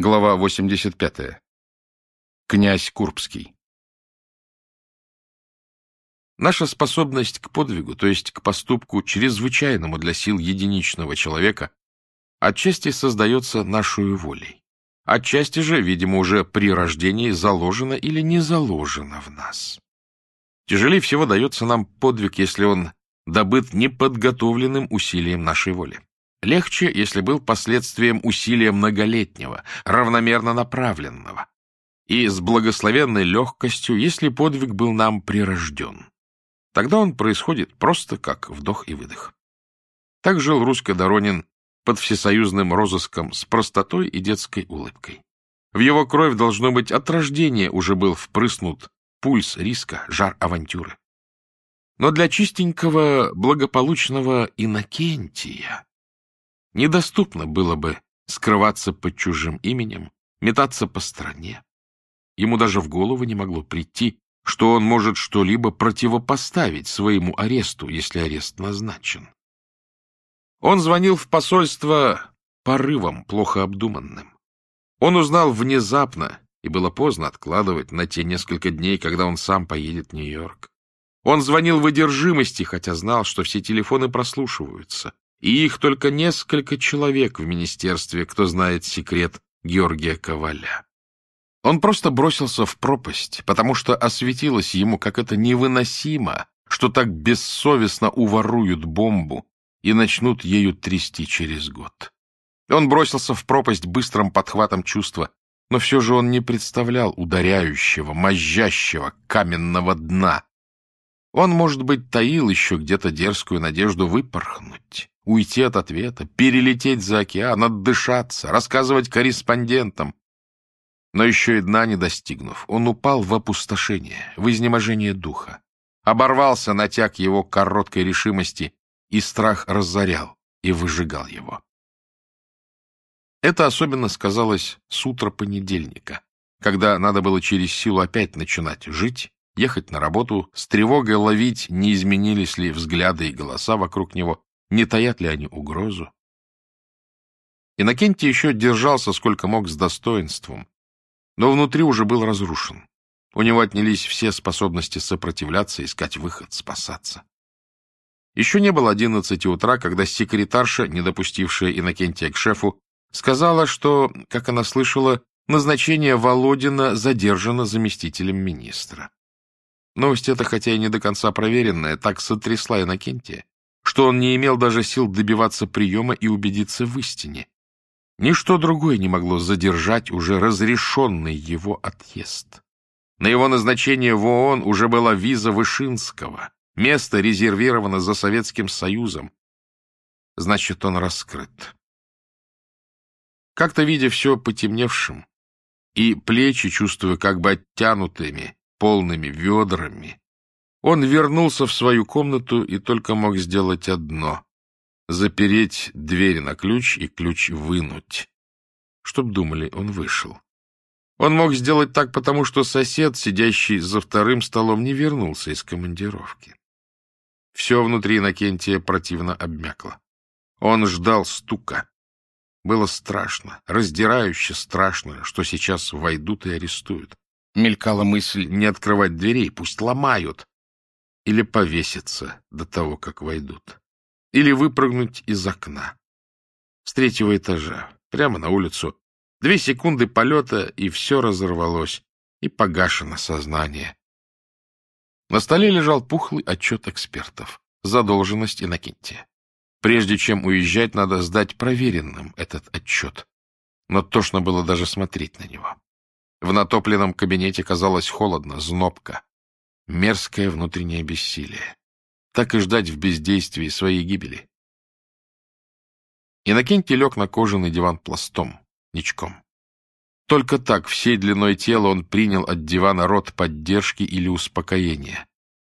Глава 85. Князь Курбский. Наша способность к подвигу, то есть к поступку, чрезвычайному для сил единичного человека, отчасти создается нашей волей. Отчасти же, видимо, уже при рождении заложено или не заложено в нас. Тяжелее всего дается нам подвиг, если он добыт неподготовленным усилием нашей воли. Легче, если был последствием усилия многолетнего, равномерно направленного, и с благословенной легкостью, если подвиг был нам прирожден. Тогда он происходит просто как вдох и выдох. Так жил русский Доронин под всесоюзным розыском с простотой и детской улыбкой. В его кровь, должно быть, от рождения уже был впрыснут пульс риска, жар авантюры. Но для чистенького, благополучного Иннокентия Недоступно было бы скрываться под чужим именем, метаться по стране. Ему даже в голову не могло прийти, что он может что-либо противопоставить своему аресту, если арест назначен. Он звонил в посольство порывом, плохо обдуманным. Он узнал внезапно, и было поздно откладывать на те несколько дней, когда он сам поедет в Нью-Йорк. Он звонил в одержимости, хотя знал, что все телефоны прослушиваются, и их только несколько человек в министерстве, кто знает секрет Георгия Коваля. Он просто бросился в пропасть, потому что осветилось ему, как это невыносимо, что так бессовестно уворуют бомбу и начнут ею трясти через год. Он бросился в пропасть быстрым подхватом чувства, но все же он не представлял ударяющего, мозжащего, каменного дна. Он, может быть, таил еще где-то дерзкую надежду выпорхнуть, уйти от ответа, перелететь за океан, отдышаться, рассказывать корреспондентам. Но еще и дна не достигнув, он упал в опустошение, в изнеможение духа. Оборвался натяг его короткой решимости, и страх разорял и выжигал его. Это особенно сказалось с утра понедельника, когда надо было через силу опять начинать жить, ехать на работу, с тревогой ловить, не изменились ли взгляды и голоса вокруг него, не таят ли они угрозу? Иннокентий еще держался сколько мог с достоинством, но внутри уже был разрушен. У него отнялись все способности сопротивляться, искать выход, спасаться. Еще не было одиннадцати утра, когда секретарша, не допустившая Иннокентия к шефу, сказала, что, как она слышала, назначение Володина задержано заместителем министра. Новость эта, хотя и не до конца проверенная, так сотрясла Иннокентия, что он не имел даже сил добиваться приема и убедиться в истине. Ничто другое не могло задержать уже разрешенный его отъезд. На его назначение в ООН уже была виза Вышинского, место резервировано за Советским Союзом. Значит, он раскрыт. Как-то, видя все потемневшим, и плечи чувствуя как бы оттянутыми, полными ведрами, он вернулся в свою комнату и только мог сделать одно — запереть дверь на ключ и ключ вынуть. Чтоб думали, он вышел. Он мог сделать так, потому что сосед, сидящий за вторым столом, не вернулся из командировки. Все внутри Иннокентия противно обмякло. Он ждал стука. Было страшно, раздирающе страшно, что сейчас войдут и арестуют. Мелькала мысль не открывать дверей, пусть ломают или повеситься до того, как войдут, или выпрыгнуть из окна. С третьего этажа, прямо на улицу. Две секунды полета, и все разорвалось, и погашено сознание. На столе лежал пухлый отчет экспертов. Задолженность Иннокентия. Прежде чем уезжать, надо сдать проверенным этот отчет. Но тошно было даже смотреть на него. В натопленном кабинете казалось холодно, знобко. Мерзкое внутреннее бессилие. Так и ждать в бездействии своей гибели. Иннокентий лег на кожаный диван пластом, ничком. Только так, всей длиной тела, он принял от дивана рот поддержки или успокоения.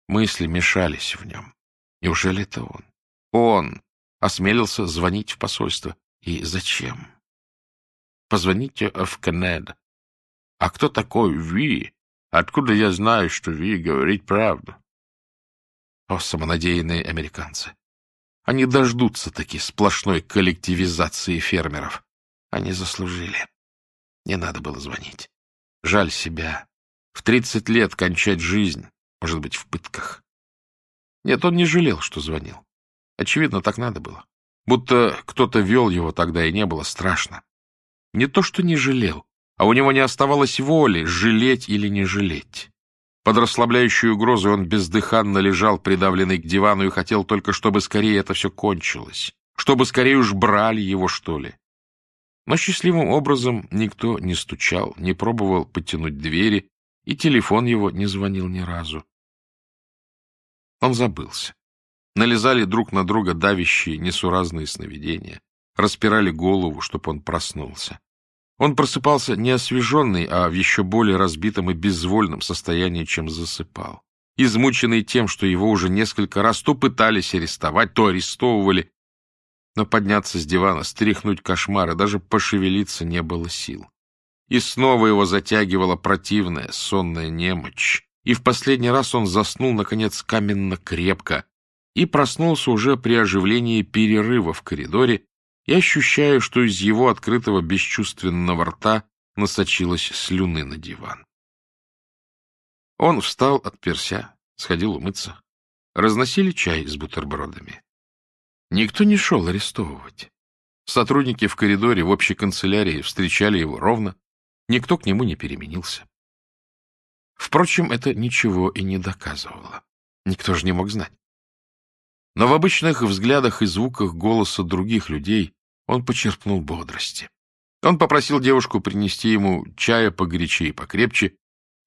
Мысли мешались в нем. Неужели это он? Он осмелился звонить в посольство. И зачем? Позвоните в Канада. А кто такой Ви? Откуда я знаю, что Ви говорит правду? О, самонадеянные американцы! Они дождутся таки сплошной коллективизации фермеров. Они заслужили. Не надо было звонить. Жаль себя. В тридцать лет кончать жизнь, может быть, в пытках. Нет, он не жалел, что звонил. Очевидно, так надо было. Будто кто-то вел его тогда, и не было страшно. Не то, что не жалел, а у него не оставалось воли, жалеть или не жалеть. Под расслабляющей угрозой он бездыханно лежал, придавленный к дивану, и хотел только, чтобы скорее это все кончилось. Чтобы скорее уж брали его, что ли. Но счастливым образом никто не стучал, не пробовал подтянуть двери, и телефон его не звонил ни разу. Он забылся. Налезали друг на друга давящие, несуразные сновидения, распирали голову, чтобы он проснулся. Он просыпался не освеженный, а в еще более разбитом и безвольном состоянии, чем засыпал. Измученный тем, что его уже несколько раз то пытались арестовать, то арестовывали. Но подняться с дивана, стряхнуть кошмары, даже пошевелиться не было сил. И снова его затягивала противная сонная немочь. И в последний раз он заснул, наконец, каменно-крепко и проснулся уже при оживлении перерыва в коридоре, и ощущаю, что из его открытого бесчувственного рта насочилась слюны на диван. Он встал, отперся, сходил умыться. Разносили чай с бутербродами. Никто не шел арестовывать. Сотрудники в коридоре в общей канцелярии встречали его ровно, никто к нему не переменился. Впрочем, это ничего и не доказывало. Никто же не мог знать. Но в обычных взглядах и звуках голоса других людей он почерпнул бодрости. Он попросил девушку принести ему чая погорячее и покрепче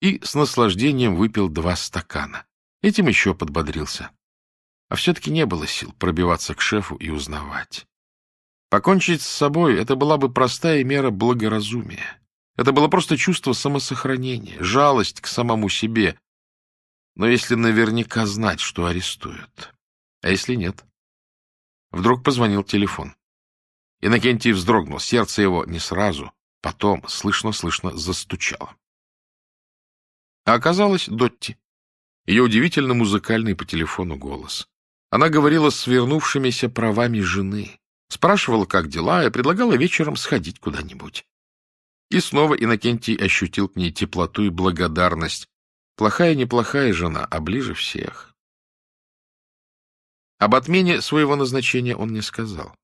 и с наслаждением выпил два стакана. Этим еще подбодрился. А все-таки не было сил пробиваться к шефу и узнавать. Покончить с собой — это была бы простая мера благоразумия. Это было просто чувство самосохранения, жалость к самому себе. Но если наверняка знать, что арестуют, а если нет? Вдруг позвонил телефон. Иннокентий вздрогнул, сердце его не сразу, потом, слышно-слышно, застучало. А оказалось Дотти. Ее удивительно музыкальный по телефону голос. Она говорила с вернувшимися правами жены, спрашивала, как дела, и предлагала вечером сходить куда-нибудь. И снова Иннокентий ощутил к ней теплоту и благодарность. Плохая-неплохая жена, а ближе всех. Об отмене своего назначения он не сказал.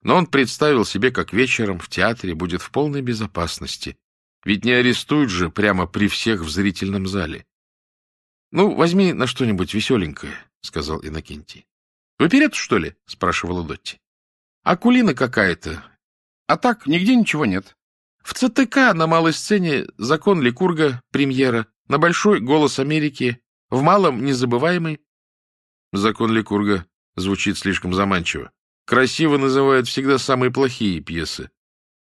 Но он представил себе, как вечером в театре будет в полной безопасности. Ведь не арестуют же прямо при всех в зрительном зале. — Ну, возьми на что-нибудь веселенькое, — сказал Иннокентий. — В оперету, что ли? — спрашивала Дотти. — Акулина какая-то. А так, нигде ничего нет. В ЦТК на малой сцене «Закон Ликурга», премьера, на большой «Голос Америки», в малом «Незабываемый». «Закон Ликурга» звучит слишком заманчиво. Красиво называют всегда самые плохие пьесы.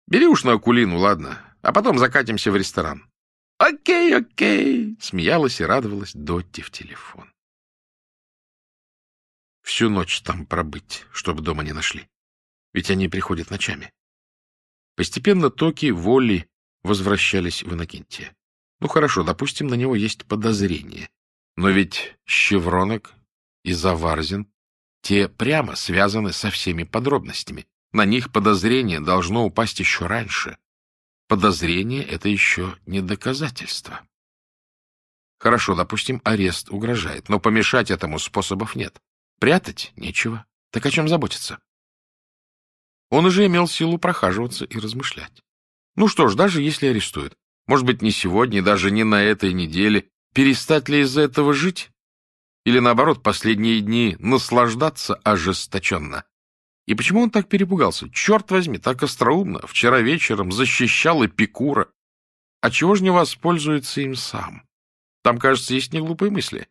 Бери уж на Акулину, ладно, а потом закатимся в ресторан. «Окей, окей!» — смеялась и радовалась Дотти в телефон. Всю ночь там пробыть, чтобы дома не нашли. Ведь они приходят ночами. Постепенно токи воли возвращались в Иннокентия. Ну хорошо, допустим, на него есть подозрение. Но ведь Щевронок и Заварзин те прямо связаны со всеми подробностями. На них подозрение должно упасть еще раньше. Подозрение — это еще не доказательство. Хорошо, допустим, арест угрожает, но помешать этому способов нет. Прятать нечего. Так о чем заботиться? Он уже имел силу прохаживаться и размышлять. Ну что ж, даже если арестуют, может быть, не сегодня, даже не на этой неделе, перестать ли из-за этого жить? Или, наоборот, последние дни наслаждаться ожесточенно. И почему он так перепугался? Черт возьми, так остроумно. Вчера вечером защищал Эпикура. А чего же не воспользуется им сам? Там, кажется, есть неглупые мысли.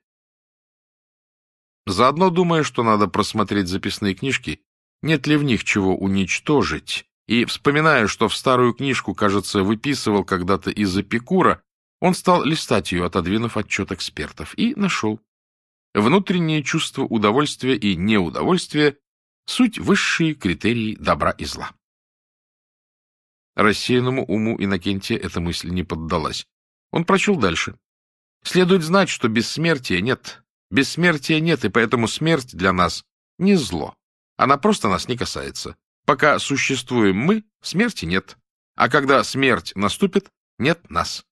Заодно думая, что надо просмотреть записные книжки, нет ли в них чего уничтожить, и, вспоминая, что в старую книжку, кажется, выписывал когда-то из Эпикура, он стал листать ее, отодвинув отчет экспертов, и нашел. Внутреннее чувство удовольствия и неудовольствия — суть высшие критерии добра и зла. Рассеянному уму Иннокентия эта мысль не поддалась. Он прочел дальше. Следует знать, что бессмертия нет. Бессмертия нет, и поэтому смерть для нас не зло. Она просто нас не касается. Пока существуем мы, смерти нет. А когда смерть наступит, нет нас.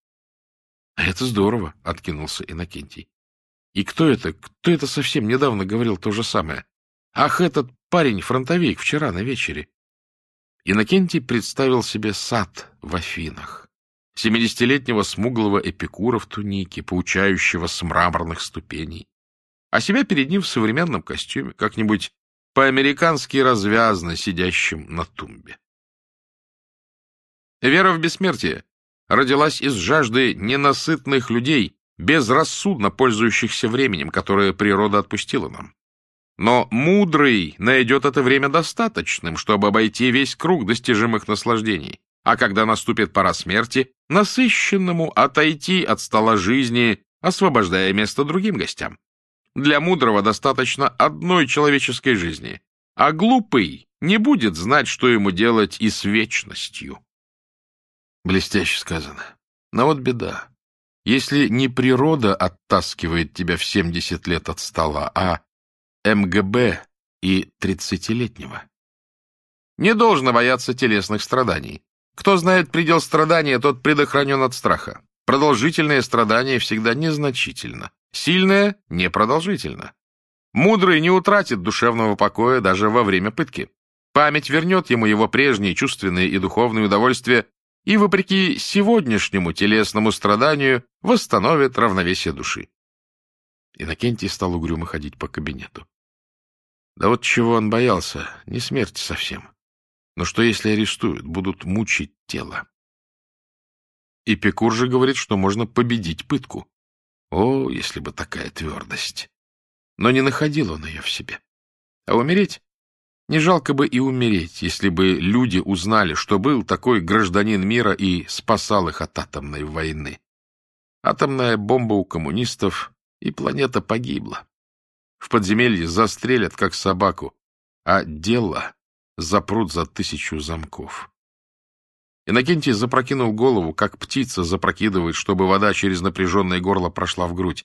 — А это здорово, — откинулся Иннокентий. — И кто это? Кто это совсем недавно говорил то же самое? Ах, этот парень-фронтовик вчера на вечере. Иннокентий представил себе сад в Афинах, семидесятилетнего смуглого эпикура в тунике, поучающего с мраморных ступеней, а себя перед ним в современном костюме, как-нибудь по-американски развязно сидящим на тумбе. Вера в бессмертие родилась из жажды ненасытных людей, безрассудно пользующихся временем, которое природа отпустила нам. Но мудрый найдет это время достаточным, чтобы обойти весь круг достижимых наслаждений, а когда наступит пора смерти, насыщенному отойти от стола жизни, освобождая место другим гостям. Для мудрого достаточно одной человеческой жизни, а глупый не будет знать, что ему делать и с вечностью. Блестяще сказано. Но вот беда. Если не природа оттаскивает тебя в 70 лет от стола, а МГБ и тридцатилетнего. Не должно бояться телесных страданий. Кто знает предел страдания, тот предохранен от страха. Продолжительное страдание всегда незначительно, сильное — непродолжительно. Мудрый не утратит душевного покоя даже во время пытки. Память вернет ему его прежние чувственные и духовные удовольствия и, вопреки сегодняшнему телесному страданию, восстановит равновесие души. Иннокентий стал угрюмо ходить по кабинету. Да вот чего он боялся, не смерти совсем. Но что если арестуют, будут мучить тело? Эпикур же говорит, что можно победить пытку. О, если бы такая твердость! Но не находил он ее в себе. А умереть? Не жалко бы и умереть, если бы люди узнали, что был такой гражданин мира и спасал их от атомной войны. Атомная бомба у коммунистов, и планета погибла. В подземелье застрелят, как собаку, а дело запрут за тысячу замков. Иннокентий запрокинул голову, как птица запрокидывает, чтобы вода через напряженное горло прошла в грудь.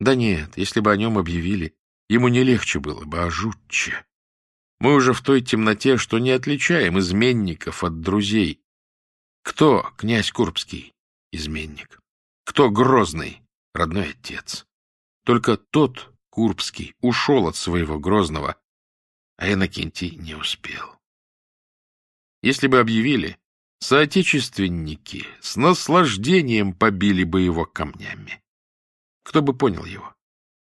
Да нет, если бы о нем объявили, ему не легче было бы, а жутче. Мы уже в той темноте, что не отличаем изменников от друзей. Кто князь Курбский? Изменник. Кто Грозный? Родной отец. Только тот, Курбский ушел от своего Грозного, а Иннокентий не успел. Если бы объявили, соотечественники с наслаждением побили бы его камнями. Кто бы понял его?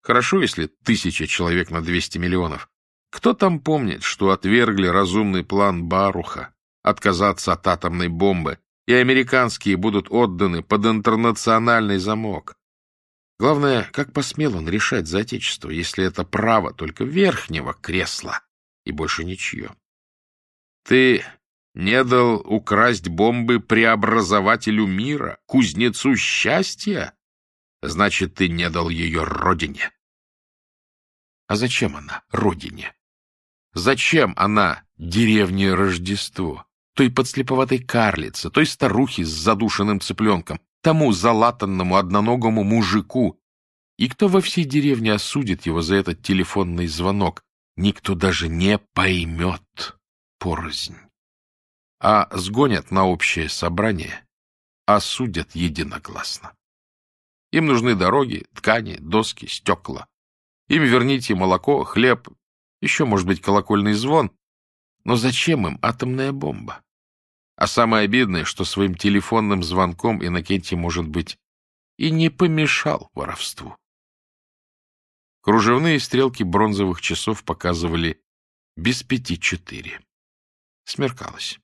Хорошо, если тысяча человек на двести миллионов. Кто там помнит, что отвергли разумный план Баруха отказаться от атомной бомбы, и американские будут отданы под интернациональный замок? Главное, как посмел он решать за Отечество, если это право только верхнего кресла и больше ничье? Ты не дал украсть бомбы преобразователю мира, кузнецу счастья? Значит, ты не дал ее родине. А зачем она родине? Зачем она деревне Рождество? Той подслеповатой карлице, той старухе с задушенным цыпленком, тому залатанному одноногому мужику. И кто во всей деревне осудит его за этот телефонный звонок? Никто даже не поймет порознь. А сгонят на общее собрание, осудят единогласно. Им нужны дороги, ткани, доски, стекла. Им верните молоко, хлеб, еще, может быть, колокольный звон. Но зачем им атомная бомба? А самое обидное, что своим телефонным звонком Иннокентий, может быть, и не помешал воровству. Кружевные стрелки бронзовых часов показывали без пяти четыре. Смеркалось.